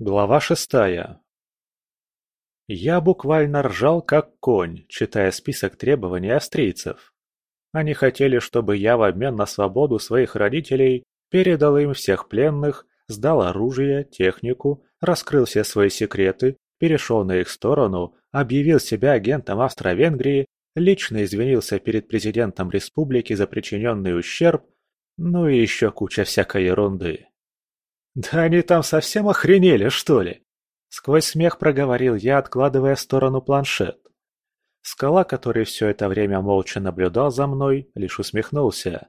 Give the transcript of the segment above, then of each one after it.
Глава шестая. Я буквально ржал как конь, читая список требований австрийцев. Они хотели, чтобы я в обмен на свободу своих родителей передал им всех пленных, сдал оружие, технику, раскрыл все свои секреты, перешел на их сторону, объявил себя агентом Австро-Венгрии, лично извинился перед президентом республики за причиненный ущерб, ну и еще куча всякой ерунды. «Да они там совсем охренели, что ли?» Сквозь смех проговорил я, откладывая в сторону планшет. Скала, который все это время молча наблюдал за мной, лишь усмехнулся.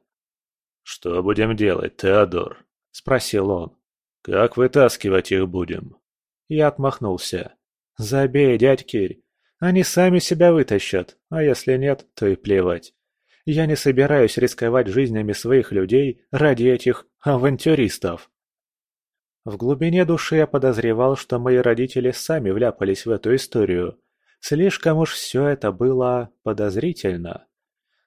«Что будем делать, Теодор?» – спросил он. «Как вытаскивать их будем?» Я отмахнулся. «Забей, дядь Кирь. Они сами себя вытащат, а если нет, то и плевать. Я не собираюсь рисковать жизнями своих людей ради этих авантюристов». В глубине души я подозревал, что мои родители сами вляпались в эту историю. Слишком уж все это было подозрительно.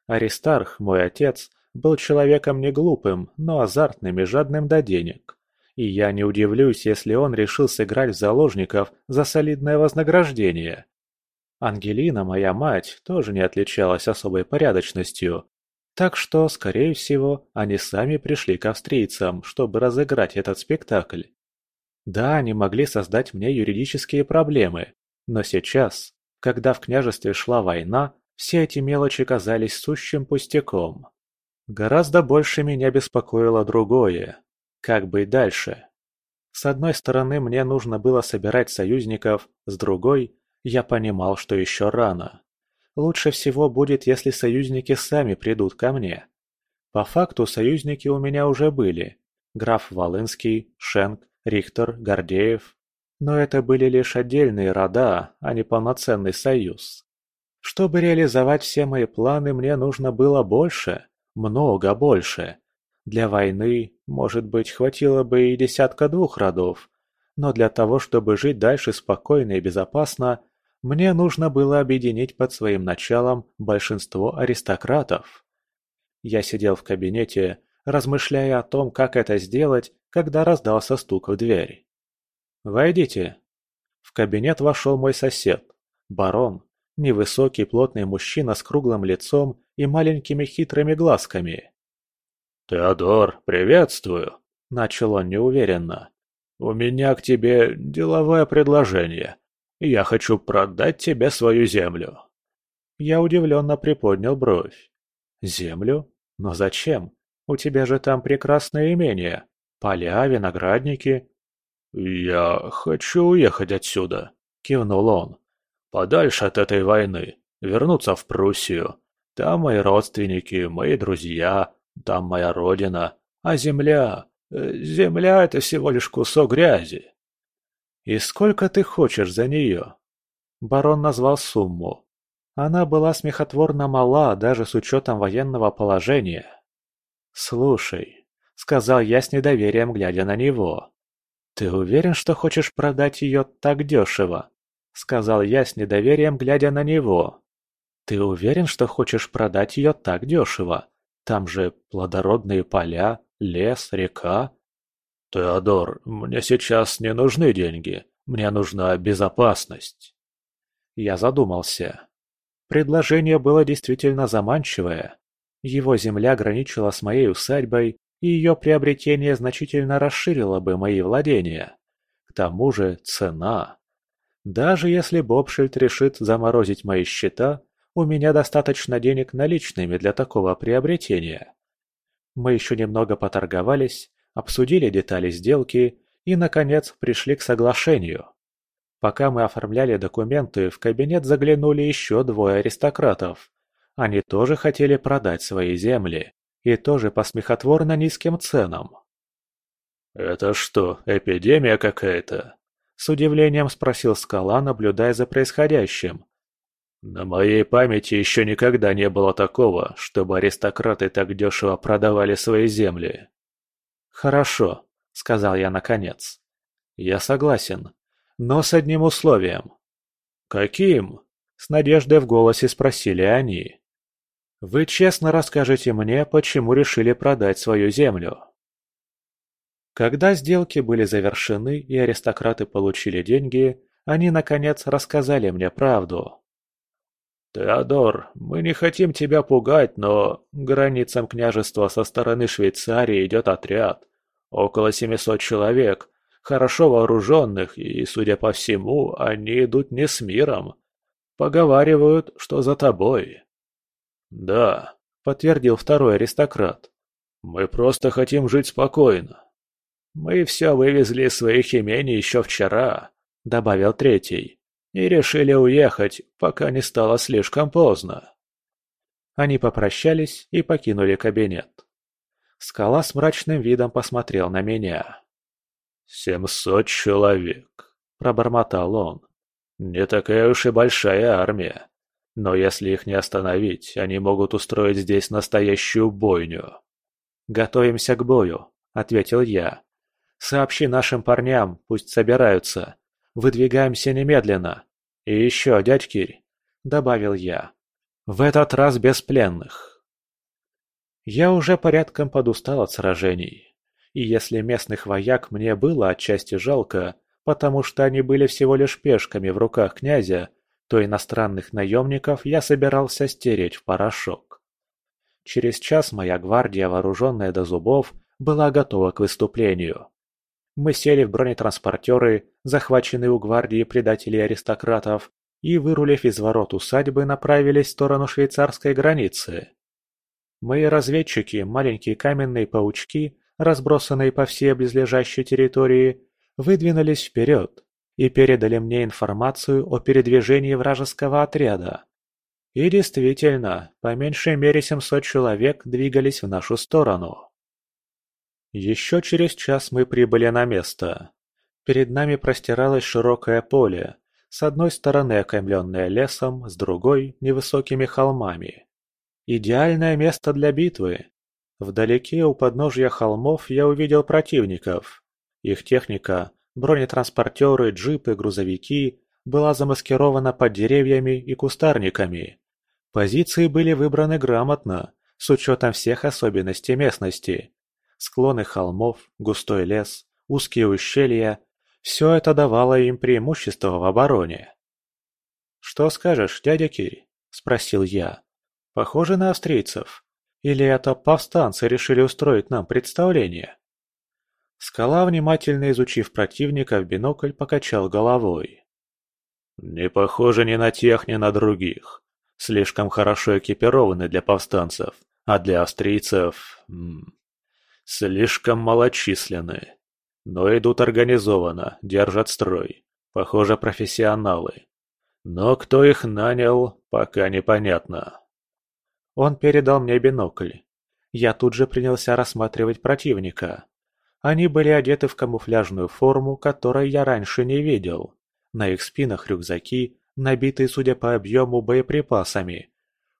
Аристарх, мой отец, был человеком не глупым, но азартным и жадным до денег. И я не удивлюсь, если он решил сыграть в заложников за солидное вознаграждение. Ангелина, моя мать, тоже не отличалась особой порядочностью. Так что, скорее всего, они сами пришли к австрийцам, чтобы разыграть этот спектакль. Да, они могли создать мне юридические проблемы, но сейчас, когда в княжестве шла война, все эти мелочи казались сущим пустяком. Гораздо больше меня беспокоило другое. Как быть дальше? С одной стороны, мне нужно было собирать союзников, с другой, я понимал, что еще рано. Лучше всего будет, если союзники сами придут ко мне. По факту союзники у меня уже были. Граф Волынский, Шенк, Рихтер, Гордеев. Но это были лишь отдельные рода, а не полноценный союз. Чтобы реализовать все мои планы, мне нужно было больше, много больше. Для войны, может быть, хватило бы и десятка двух родов. Но для того, чтобы жить дальше спокойно и безопасно, мне нужно было объединить под своим началом большинство аристократов. Я сидел в кабинете, размышляя о том, как это сделать, когда раздался стук в дверь. «Войдите». В кабинет вошел мой сосед, барон, невысокий плотный мужчина с круглым лицом и маленькими хитрыми глазками. «Теодор, приветствую!» – начал он неуверенно. «У меня к тебе деловое предложение. Я хочу продать тебе свою землю». Я удивленно приподнял бровь. «Землю? Но зачем? У тебя же там прекрасное имение. Поля, виноградники». «Я хочу уехать отсюда», — кивнул он. «Подальше от этой войны. Вернуться в Пруссию. Там мои родственники, мои друзья, там моя родина. А земля... Э, земля — это всего лишь кусок грязи. «И сколько ты хочешь за нее?» Барон назвал сумму. Она была смехотворно мала даже с учетом военного положения. «Слушай», — сказал я с недоверием, глядя на него. «Ты уверен, что хочешь продать ее так дешево?» — сказал я с недоверием, глядя на него. «Ты уверен, что хочешь продать ее так дешево? Там же плодородные поля, лес, река. «Теодор, мне сейчас не нужны деньги. Мне нужна безопасность». Я задумался. Предложение было действительно заманчивое. Его земля граничила с моей усадьбой, и ее приобретение значительно расширило бы мои владения. К тому же цена. Даже если Бобшильд решит заморозить мои счета, у меня достаточно денег наличными для такого приобретения. Мы еще немного поторговались, обсудили детали сделки и, наконец, пришли к соглашению. Пока мы оформляли документы, в кабинет заглянули еще двое аристократов. Они тоже хотели продать свои земли, и тоже по смехотворно низким ценам. «Это что, эпидемия какая-то?» С удивлением спросил Скала, наблюдая за происходящим. «На моей памяти еще никогда не было такого, чтобы аристократы так дешево продавали свои земли». «Хорошо», — сказал я наконец. «Я согласен, но с одним условием». «Каким?» — с надеждой в голосе спросили они. «Вы честно расскажете мне, почему решили продать свою землю?» Когда сделки были завершены и аристократы получили деньги, они, наконец, рассказали мне правду. «Теодор, мы не хотим тебя пугать, но к границам княжества со стороны Швейцарии идет отряд. Около 700 человек, хорошо вооруженных, и, судя по всему, они идут не с миром. Поговаривают, что за тобой». «Да», — подтвердил второй аристократ. «Мы просто хотим жить спокойно». «Мы все вывезли из своих имений еще вчера», — добавил третий и решили уехать, пока не стало слишком поздно. Они попрощались и покинули кабинет. Скала с мрачным видом посмотрел на меня. «Семьсот человек», — пробормотал он. «Не такая уж и большая армия. Но если их не остановить, они могут устроить здесь настоящую бойню». «Готовимся к бою», — ответил я. «Сообщи нашим парням, пусть собираются. Выдвигаемся немедленно. И еще, дядь Кирь, добавил я, в этот раз без пленных. Я уже порядком подустал от сражений. И если местных вояк мне было отчасти жалко, потому что они были всего лишь пешками в руках князя, то иностранных наемников я собирался стереть в порошок. Через час моя гвардия, вооруженная до зубов, была готова к выступлению. Мы сели в бронетранспортеры, захваченные у гвардии предателей-аристократов, и, вырулив из ворот усадьбы, направились в сторону швейцарской границы. Мои разведчики, маленькие каменные паучки, разбросанные по всей близлежащей территории, выдвинулись вперед и передали мне информацию о передвижении вражеского отряда. И действительно, по меньшей мере 700 человек двигались в нашу сторону. Еще через час мы прибыли на место. Перед нами простиралось широкое поле, с одной стороны окаймленное лесом, с другой – невысокими холмами. Идеальное место для битвы. Вдалеке у подножья холмов я увидел противников. Их техника, бронетранспортеры, джипы, грузовики была замаскирована под деревьями и кустарниками. Позиции были выбраны грамотно, с учетом всех особенностей местности. Склоны холмов, густой лес, узкие ущелья – все это давало им преимущество в обороне. «Что скажешь, дядя Кирь?» – спросил я. «Похоже на австрийцев. Или это повстанцы решили устроить нам представление?» Скала, внимательно изучив противника в бинокль, покачал головой. «Не похоже ни на тех, ни на других. Слишком хорошо экипированы для повстанцев, а для австрийцев... Слишком малочисленны. Но идут организованно, держат строй. Похоже, профессионалы. Но кто их нанял, пока непонятно. Он передал мне бинокль. Я тут же принялся рассматривать противника. Они были одеты в камуфляжную форму, которой я раньше не видел. На их спинах рюкзаки, набитые, судя по объему, боеприпасами.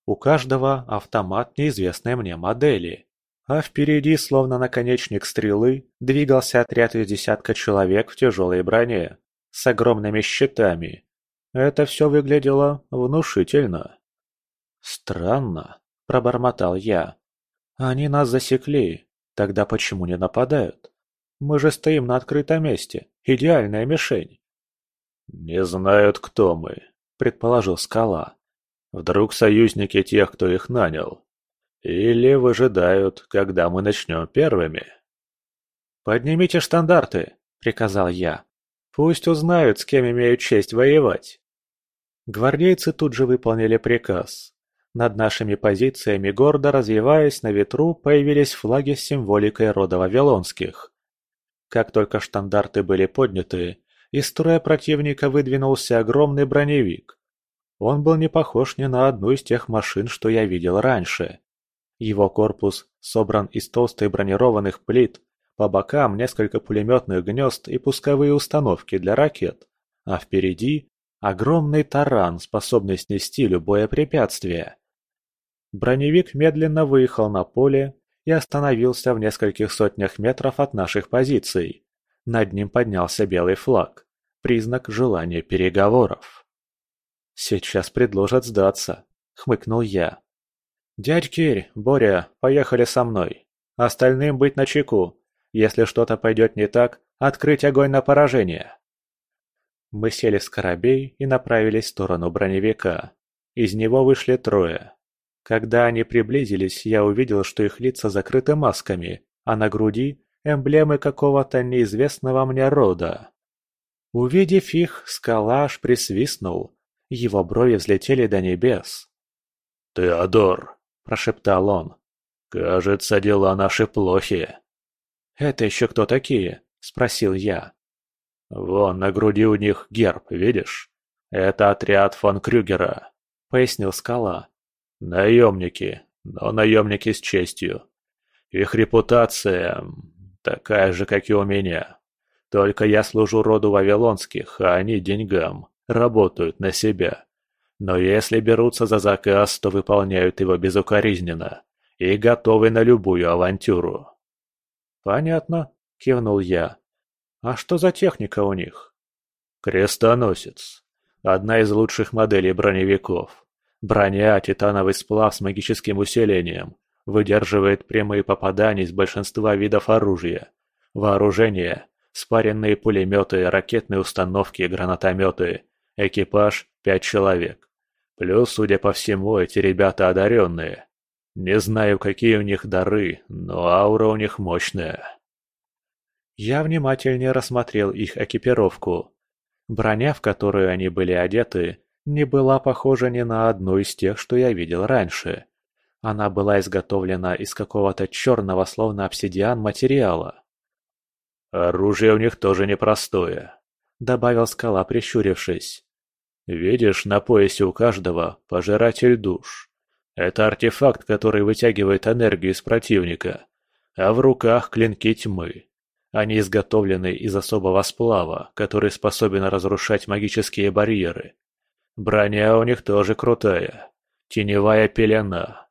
У каждого автомат неизвестной мне модели. А впереди, словно наконечник стрелы, двигался отряд из десятка человек в тяжелой броне, с огромными щитами. Это все выглядело внушительно. «Странно», — пробормотал я. «Они нас засекли. Тогда почему не нападают? Мы же стоим на открытом месте. Идеальная мишень». «Не знают, кто мы», — предположил Скала. «Вдруг союзники тех, кто их нанял. Или выжидают, когда мы начнем первыми. «Поднимите штандарты», — приказал я. «Пусть узнают, с кем имеют честь воевать». Гвардейцы тут же выполнили приказ. Над нашими позициями, гордо развиваясь на ветру, появились флаги с символикой рода Вавилонских. Как только штандарты были подняты, из строя противника выдвинулся огромный броневик. Он был не похож ни на одну из тех машин, что я видел раньше. Его корпус собран из толстой бронированных плит, по бокам несколько пулеметных гнезд и пусковые установки для ракет, а впереди огромный таран, способный снести любое препятствие. Броневик медленно выехал на поле и остановился в нескольких сотнях метров от наших позиций. Над ним поднялся белый флаг, признак желания переговоров. «Сейчас предложат сдаться», — хмыкнул я. «Дядь Кирь, Боря, поехали со мной. Остальным быть начеку. Если что-то пойдет не так, открыть огонь на поражение. Мы сели в скоробей и направились в сторону броневика. Из него вышли трое. Когда они приблизились, я увидел, что их лица закрыты масками, а на груди – эмблемы какого-то неизвестного мне рода. Увидев их, скала аж присвистнул. Его брови взлетели до небес. «Теодор!» – прошептал он. «Кажется, дела наши плохи». «Это еще кто такие?» – спросил я. «Вон на груди у них герб, видишь? Это отряд фон Крюгера», — пояснил Скала. «Наемники, но наемники с честью. Их репутация такая же, как и у меня. Только я служу роду Вавилонских, а они деньгам, работают на себя. Но если берутся за заказ, то выполняют его безукоризненно и готовы на любую авантюру». «Понятно», — кивнул я. А что за техника у них? Крестоносец. Одна из лучших моделей броневиков. Броня, титановый сплав с магическим усилением. Выдерживает прямые попадания из большинства видов оружия. Вооружение. Спаренные пулеметы, ракетные установки, гранатометы. Экипаж – пять человек. Плюс, судя по всему, эти ребята одаренные. Не знаю, какие у них дары, но аура у них мощная. Я внимательнее рассмотрел их экипировку. Броня, в которую они были одеты, не была похожа ни на одну из тех, что я видел раньше. Она была изготовлена из какого-то черного, словно обсидиан, материала. «Оружие у них тоже непростое», — добавил скала, прищурившись. «Видишь, на поясе у каждого пожиратель душ. Это артефакт, который вытягивает энергию из противника, а в руках клинки тьмы. Они изготовлены из особого сплава, который способен разрушать магические барьеры. Броня у них тоже крутая. Теневая пелена.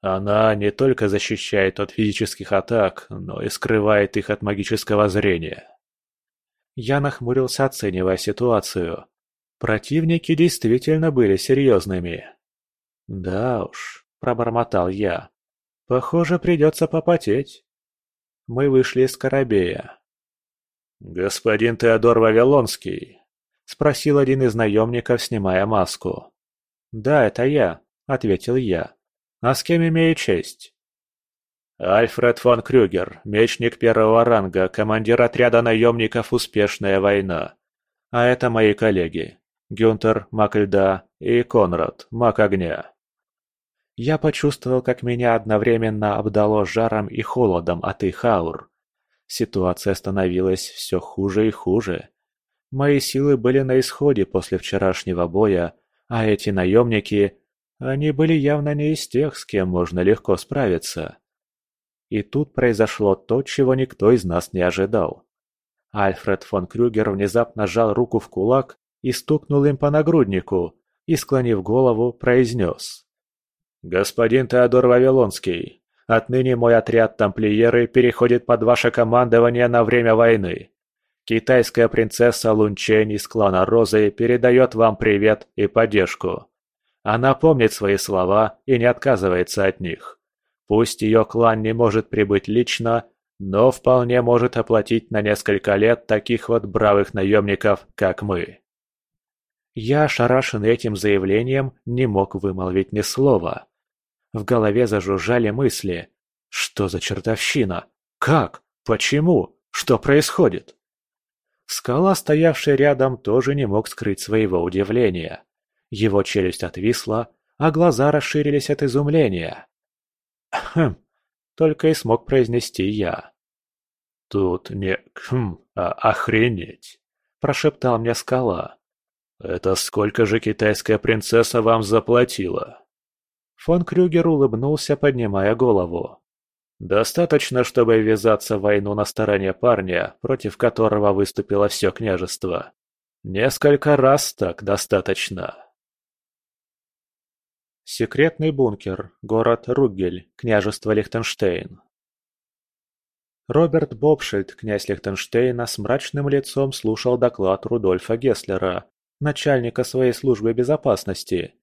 Она не только защищает от физических атак, но и скрывает их от магического зрения. Я нахмурился, оценивая ситуацию. Противники действительно были серьезными. «Да уж», — пробормотал я. «Похоже, придется попотеть». Мы вышли из Карабея. «Господин Теодор Вавилонский?» — спросил один из наемников, снимая маску. «Да, это я», — ответил я. «А с кем имею честь?» «Альфред фон Крюгер, мечник первого ранга, командир отряда наемников «Успешная война». А это мои коллеги. Гюнтер, маг льда и Конрад, маг огня. Я почувствовал, как меня одновременно обдало жаром и холодом от их аур. Ситуация становилась все хуже и хуже. Мои силы были на исходе после вчерашнего боя, а эти наемники... Они были явно не из тех, с кем можно легко справиться. И тут произошло то, чего никто из нас не ожидал. Альфред фон Крюгер внезапно сжал руку в кулак и стукнул им по нагруднику, и, склонив голову, произнес. «Господин Теодор Вавилонский, отныне мой отряд тамплиеры переходит под ваше командование на время войны. Китайская принцесса Лунчень из клана Розы передает вам привет и поддержку. Она помнит свои слова и не отказывается от них. Пусть ее клан не может прибыть лично, но вполне может оплатить на несколько лет таких вот бравых наемников, как мы». Я, ошарашенный этим заявлением, не мог вымолвить ни слова. В голове зажужжали мысли. Что за чертовщина? Как? Почему? Что происходит? Скала, стоявший рядом, тоже не мог скрыть своего удивления. Его челюсть отвисла, а глаза расширились от изумления. «Хм!» — только и смог произнести я. «Тут не хм, а охренеть!» — прошептал мне скала. «Это сколько же китайская принцесса вам заплатила?» Фон Крюгер улыбнулся, поднимая голову. «Достаточно, чтобы ввязаться в войну на стороне парня, против которого выступило все княжество. Несколько раз так достаточно». Секретный бункер, город Ругель, княжество Лихтенштейн. Роберт Бобшильд, князь Лихтенштейна, с мрачным лицом слушал доклад Рудольфа Гесслера, начальника своей службы безопасности,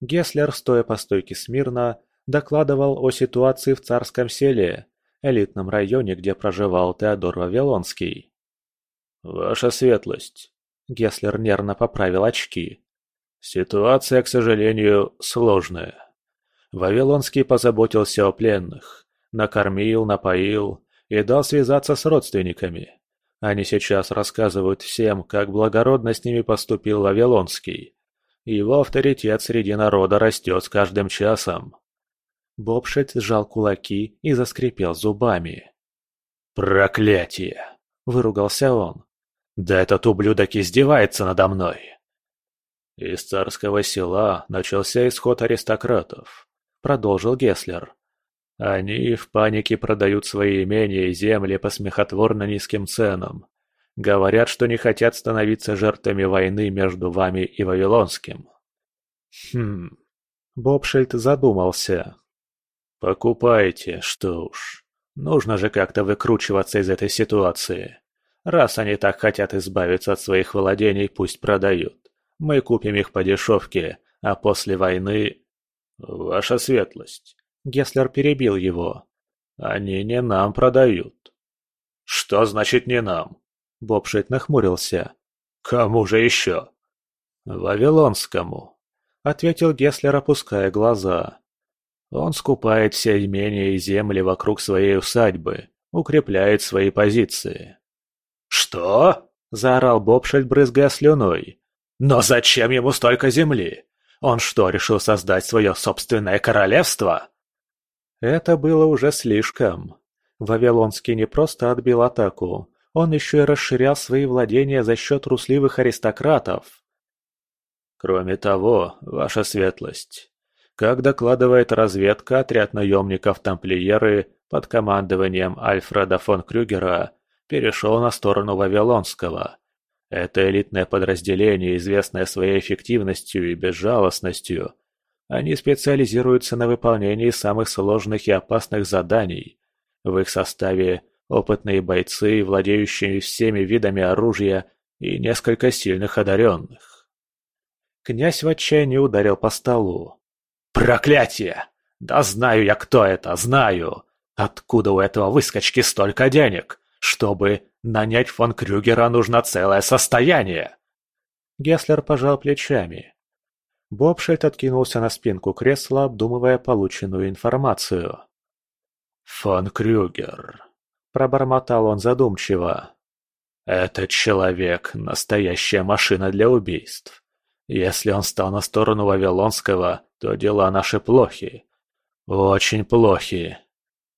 Геслер, стоя по стойке смирно, докладывал о ситуации в царском селе. элитном районе, где проживал Теодор Вавилонский. «Ваша светлость», — Геслер нервно поправил очки. «Ситуация, к сожалению, сложная. Вавилонский позаботился о пленных, накормил, напоил и дал связаться с родственниками. Они сейчас рассказывают всем, как благородно с ними поступил Вавилонский. Его авторитет среди народа растет с каждым часом. Бобшет сжал кулаки и заскрипел зубами. «Проклятие!» – выругался он. «Да этот ублюдок издевается надо мной!» Из царского села начался исход аристократов продолжил Геслер. Они в панике продают свои имения и земли по смехотворно низким ценам. Говорят, что не хотят становиться жертвами войны между вами и Вавилонским. Хм. Бобшельд задумался. Покупайте, что уж. Нужно же как-то выкручиваться из этой ситуации. Раз они так хотят избавиться от своих владений, пусть продают. Мы купим их по дешевке, а после войны «Ваша светлость!» Геслер перебил его. «Они не нам продают». «Что значит не нам?» Бобшит нахмурился. «Кому же еще?» «Вавилонскому», — ответил Геслер, опуская глаза. «Он скупает все имения и земли вокруг своей усадьбы, укрепляет свои позиции». «Что?» — заорал Бобшельд, брызгая слюной. «Но зачем ему столько земли? Он что, решил создать свое собственное королевство? Это было уже слишком. Вавилонский не просто отбил атаку, он еще и расширял свои владения за счет трусливых аристократов. Кроме того, ваша светлость, как докладывает разведка, отряд наемников-тамплиеры под командованием Альфреда фон Крюгера перешел на сторону Вавилонского, это элитное подразделение, известное своей эффективностью и безжалостностью. Они специализируются на выполнении самых сложных и опасных заданий. В их составе опытные бойцы, владеющие всеми видами оружия и несколько сильных одаренных. Князь в отчаянии ударил по столу. «Проклятие! Да знаю я, кто это, знаю! Откуда у этого выскочки столько денег? Чтобы Нанять фон Крюгера нужно целое состояние!» Геслер пожал плечами. Бобшельд откинулся на спинку кресла, обдумывая полученную информацию. «Фон Крюгер», — пробормотал он задумчиво. «Этот человек — настоящая машина для убийств. Если он стал на сторону Вавилонского, то дела наши плохи. Очень плохи.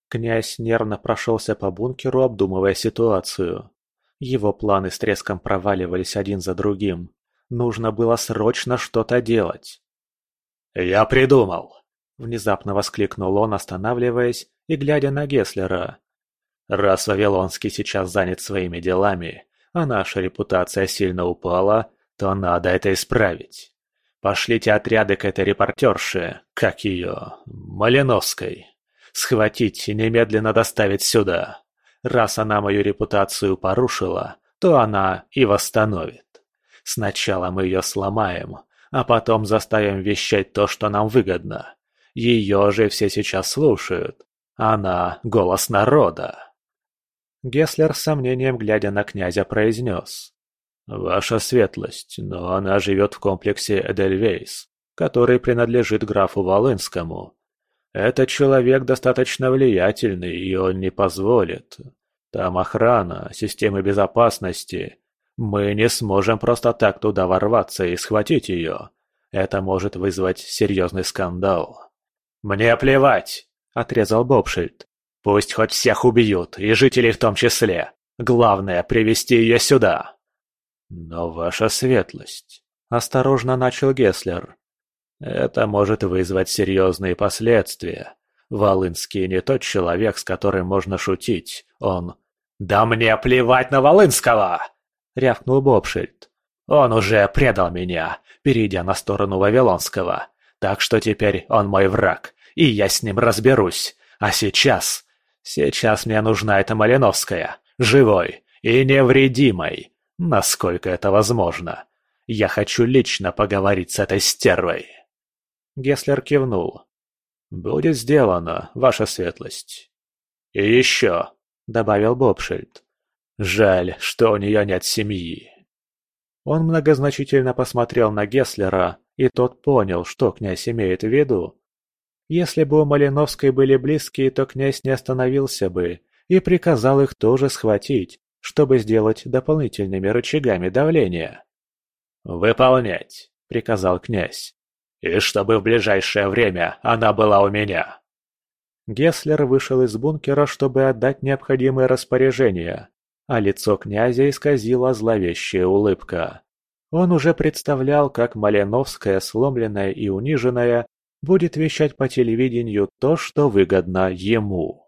Князь нервно прошелся по бункеру, обдумывая ситуацию. Его планы с треском проваливались один за другим. Нужно было срочно что-то делать. «Я придумал!» – внезапно воскликнул он, останавливаясь и глядя на Геслера. «Раз Вавилонский сейчас занят своими делами, а наша репутация сильно упала, то надо это исправить. Пошлите отряды к этой репортерше, как ее, Малиновской. Схватить и немедленно доставить сюда. Раз она мою репутацию порушила, то она и восстановит. Сначала мы ее сломаем, а потом заставим вещать то, что нам выгодно. Ее же все сейчас слушают. Она — голос народа. Геслер с сомнением глядя на князя произнес. «Ваша светлость, но она живет в комплексе Эдельвейс, который принадлежит графу Волынскому. Этот человек достаточно влиятельный, и он не позволит. Там охрана, системы безопасности. Мы не сможем просто так туда ворваться и схватить ее. Это может вызвать серьезный скандал. «Мне плевать!» – отрезал Бобшильд. «Пусть хоть всех убьют, и жителей в том числе. Главное – привести ее сюда!» «Но ваша светлость!» – осторожно начал Геслер. Это может вызвать серьезные последствия. Волынский не тот человек, с которым можно шутить. Он... «Да мне плевать на Волынского!» — рявкнул Бобшильд. «Он уже предал меня, перейдя на сторону Вавилонского. Так что теперь он мой враг, и я с ним разберусь. А сейчас... Сейчас мне нужна эта Малиновская, живой и невредимой, насколько это возможно. Я хочу лично поговорить с этой стервой». Геслер кивнул. «Будет сделано, ваша светлость». И еще», — добавил Бобшильд, — «жаль, что у нее нет семьи». Он многозначительно посмотрел на Гесслера, и тот понял, что князь имеет в виду. Если бы у Малиновской были близкие, то князь не остановился бы и приказал их тоже схватить, чтобы сделать дополнительными рычагами давления. «Выполнять», — приказал князь. «И чтобы в ближайшее время она была у меня». Гесслер вышел из бункера, чтобы отдать необходимые распоряжения, а лицо князя исказила зловещая улыбка. Он уже представлял, как Маляновская, сломленная и униженная, будет вещать по телевидению то, что выгодно ему.